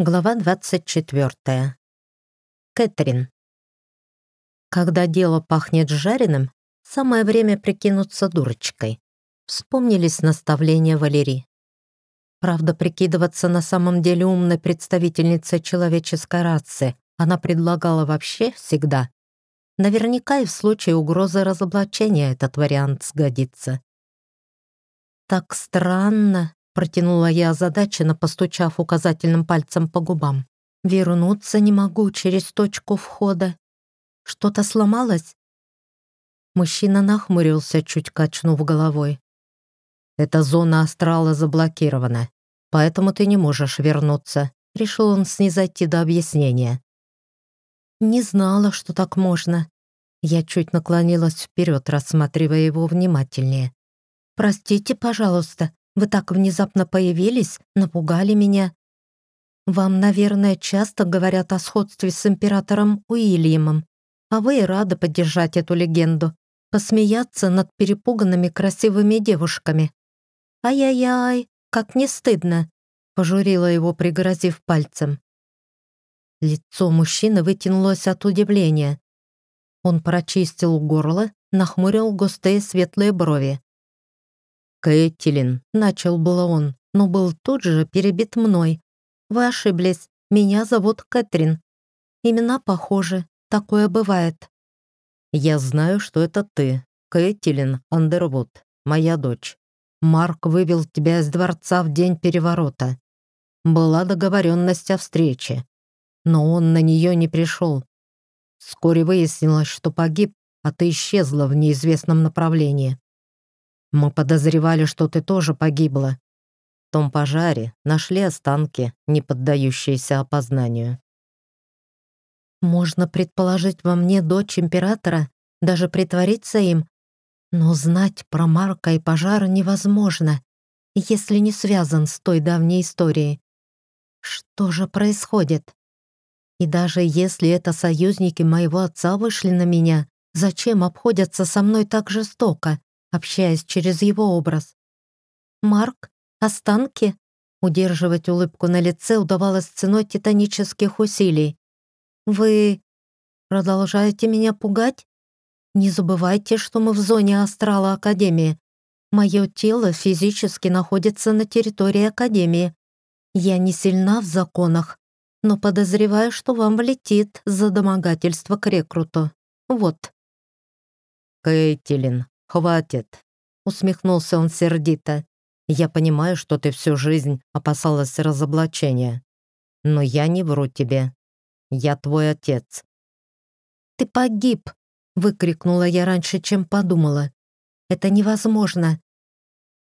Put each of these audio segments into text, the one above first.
Глава 24. Кэтрин. Когда дело пахнет жареным, самое время прикинуться дурочкой. Вспомнились наставления Валерии. Правда, прикидываться на самом деле умной представительницей человеческой расы она предлагала вообще всегда. Наверняка и в случае угрозы разоблачения этот вариант сгодится. «Так странно», протянула я озадаченно, постучав указательным пальцем по губам. «Вернуться не могу через точку входа. Что-то сломалось?» Мужчина нахмурился, чуть качнув головой. «Эта зона астрала заблокирована, поэтому ты не можешь вернуться», — решил он снизойти до объяснения. «Не знала, что так можно». Я чуть наклонилась вперед, рассматривая его внимательнее. «Простите, пожалуйста, вы так внезапно появились, напугали меня. Вам, наверное, часто говорят о сходстве с императором Уильямом, а вы и рады поддержать эту легенду, посмеяться над перепуганными красивыми девушками. Ай-яй-яй, как не стыдно, пожурила его, пригрозив пальцем. Лицо мужчины вытянулось от удивления. Он прочистил горло, нахмурил густые светлые брови. «Кэтлин», — начал было он, но был тут же перебит мной. «Вы ошиблись. Меня зовут Кэтрин. Имена похожи. Такое бывает». «Я знаю, что это ты, Кэтлин Андервуд, моя дочь. Марк вывел тебя из дворца в день переворота. Была договоренность о встрече, но он на нее не пришел. Вскоре выяснилось, что погиб, а ты исчезла в неизвестном направлении. Мы подозревали, что ты тоже погибла. В том пожаре нашли останки, не поддающиеся опознанию. Можно предположить во мне дочь императора, даже притвориться им, но знать про Марка и пожар невозможно, если не связан с той давней историей. Что же происходит? И даже если это союзники моего отца вышли на меня, зачем обходятся со мной так жестоко? общаясь через его образ. «Марк, останки?» Удерживать улыбку на лице удавалось ценой титанических усилий. «Вы продолжаете меня пугать? Не забывайте, что мы в зоне астрала Академии. Мое тело физически находится на территории Академии. Я не сильна в законах, но подозреваю, что вам влетит за домогательство к рекруту. Вот». «Кейтилин», «Хватит!» — усмехнулся он сердито. «Я понимаю, что ты всю жизнь опасалась разоблачения. Но я не вру тебе. Я твой отец». «Ты погиб!» — выкрикнула я раньше, чем подумала. «Это невозможно!»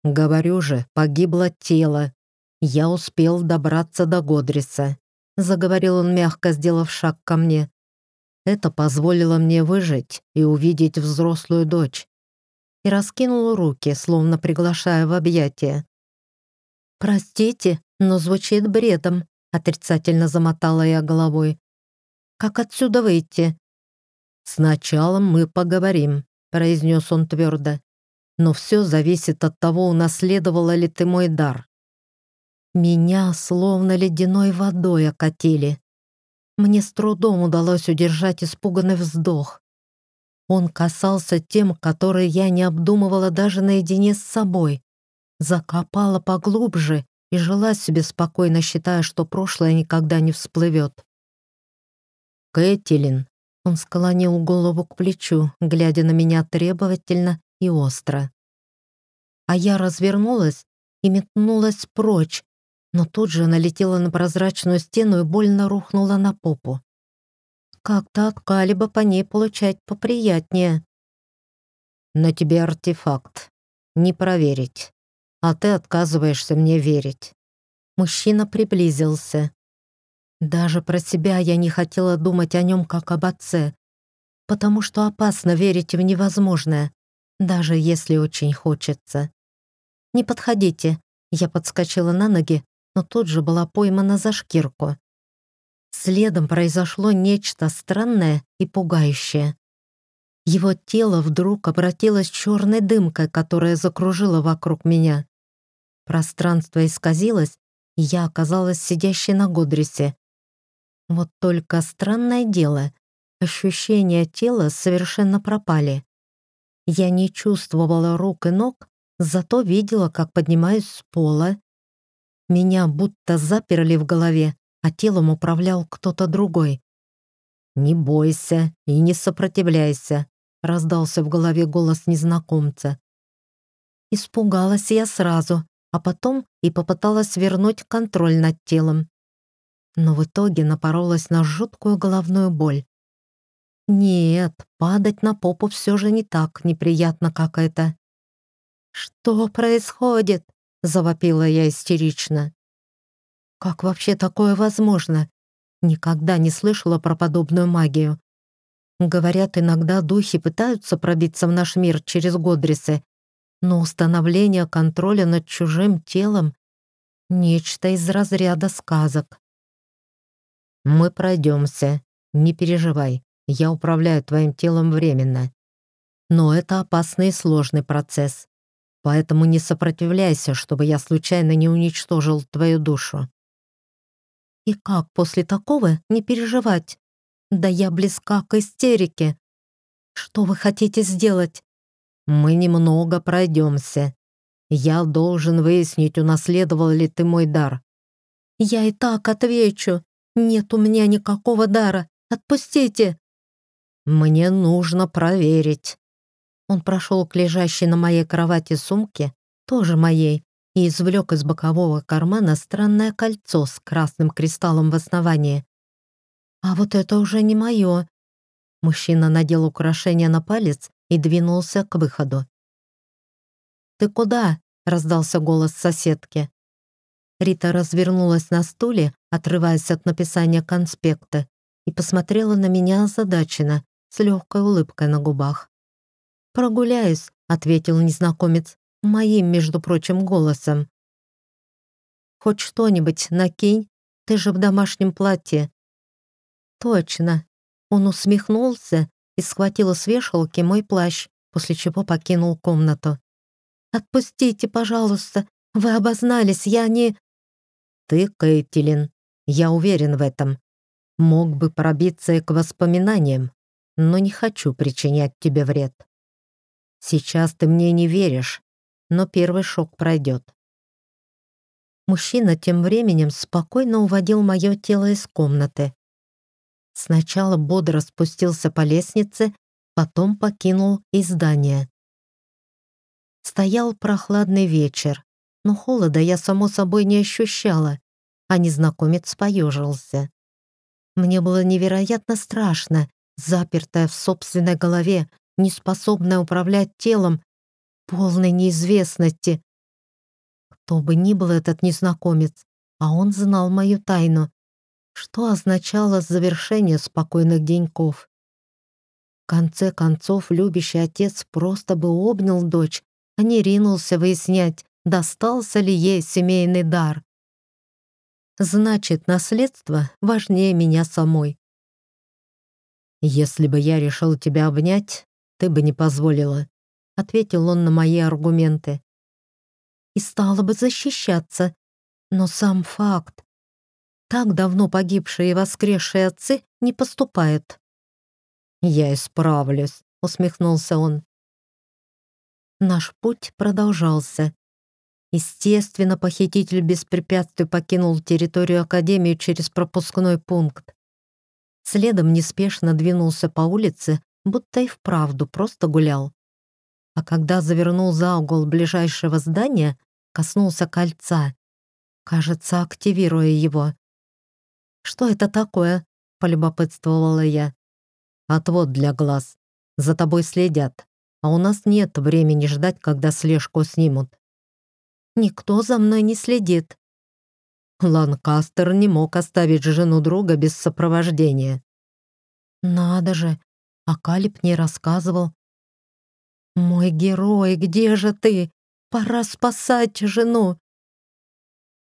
«Говорю же, погибло тело. Я успел добраться до Годриса», — заговорил он мягко, сделав шаг ко мне. «Это позволило мне выжить и увидеть взрослую дочь и раскинул руки, словно приглашая в объятия. «Простите, но звучит бредом», — отрицательно замотала я головой. «Как отсюда выйти?» «Сначала мы поговорим», — произнес он твердо. «Но все зависит от того, унаследовала ли ты мой дар». Меня словно ледяной водой окатили. Мне с трудом удалось удержать испуганный вздох. Он касался тем, которые я не обдумывала даже наедине с собой. Закопала поглубже и жила себе спокойно, считая, что прошлое никогда не всплывет. «Кэтилин», — он склонил голову к плечу, глядя на меня требовательно и остро. А я развернулась и метнулась прочь, но тут же налетела на прозрачную стену и больно рухнула на попу. Как-то откали бы по ней получать поприятнее. На тебе артефакт. Не проверить. А ты отказываешься мне верить. Мужчина приблизился. Даже про себя я не хотела думать о нем как об отце, потому что опасно верить в невозможное, даже если очень хочется. «Не подходите», — я подскочила на ноги, но тут же была поймана за шкирку. Следом произошло нечто странное и пугающее. Его тело вдруг обратилось черной дымкой, которая закружила вокруг меня. Пространство исказилось, и я оказалась сидящей на Годрисе. Вот только странное дело, ощущения тела совершенно пропали. Я не чувствовала рук и ног, зато видела, как поднимаюсь с пола. Меня будто заперли в голове, а телом управлял кто-то другой. «Не бойся и не сопротивляйся», — раздался в голове голос незнакомца. Испугалась я сразу, а потом и попыталась вернуть контроль над телом. Но в итоге напоролась на жуткую головную боль. Нет, падать на попу все же не так неприятно, как это. «Что происходит?» — завопила я истерично. Как вообще такое возможно? Никогда не слышала про подобную магию. Говорят, иногда духи пытаются пробиться в наш мир через Годрисы, но установление контроля над чужим телом — нечто из разряда сказок. «Мы пройдемся. Не переживай, я управляю твоим телом временно. Но это опасный и сложный процесс, поэтому не сопротивляйся, чтобы я случайно не уничтожил твою душу». И как после такого не переживать? Да я близка к истерике. Что вы хотите сделать? Мы немного пройдемся. Я должен выяснить, унаследовал ли ты мой дар. Я и так отвечу. Нет у меня никакого дара. Отпустите. Мне нужно проверить. Он прошел к лежащей на моей кровати сумке, тоже моей, и извлек из бокового кармана странное кольцо с красным кристаллом в основании. А вот это уже не мое. Мужчина надел украшение на палец и двинулся к выходу. «Ты куда?» — раздался голос соседки. Рита развернулась на стуле, отрываясь от написания конспекта, и посмотрела на меня озадаченно, с легкой улыбкой на губах. «Прогуляюсь», — ответил незнакомец, моим, между прочим, голосом. «Хоть что-нибудь накинь, ты же в домашнем платье». «Точно». Он усмехнулся и схватил с вешалки мой плащ, после чего покинул комнату. «Отпустите, пожалуйста, вы обознались, я не...» «Ты, Кейтилин, я уверен в этом. Мог бы пробиться и к воспоминаниям, но не хочу причинять тебе вред. Сейчас ты мне не веришь, но первый шок пройдет. Мужчина тем временем спокойно уводил мое тело из комнаты. Сначала бодро спустился по лестнице, потом покинул и здание. Стоял прохладный вечер, но холода я, само собой, не ощущала, а незнакомец поежился. Мне было невероятно страшно, запертая в собственной голове, неспособная управлять телом полной неизвестности. Кто бы ни был этот незнакомец, а он знал мою тайну, что означало завершение спокойных деньков. В конце концов, любящий отец просто бы обнял дочь, а не ринулся выяснять, достался ли ей семейный дар. Значит, наследство важнее меня самой. Если бы я решил тебя обнять, ты бы не позволила ответил он на мои аргументы. И стала бы защищаться. Но сам факт. Так давно погибшие и воскресшие отцы не поступают. «Я исправлюсь», — усмехнулся он. Наш путь продолжался. Естественно, похититель без препятствий покинул территорию Академии через пропускной пункт. Следом неспешно двинулся по улице, будто и вправду просто гулял. А когда завернул за угол ближайшего здания, коснулся кольца, кажется, активируя его. «Что это такое?» — полюбопытствовала я. «Отвод для глаз. За тобой следят, а у нас нет времени ждать, когда слежку снимут». «Никто за мной не следит». Ланкастер не мог оставить жену друга без «Мой герой, где же ты? Пора спасать жену!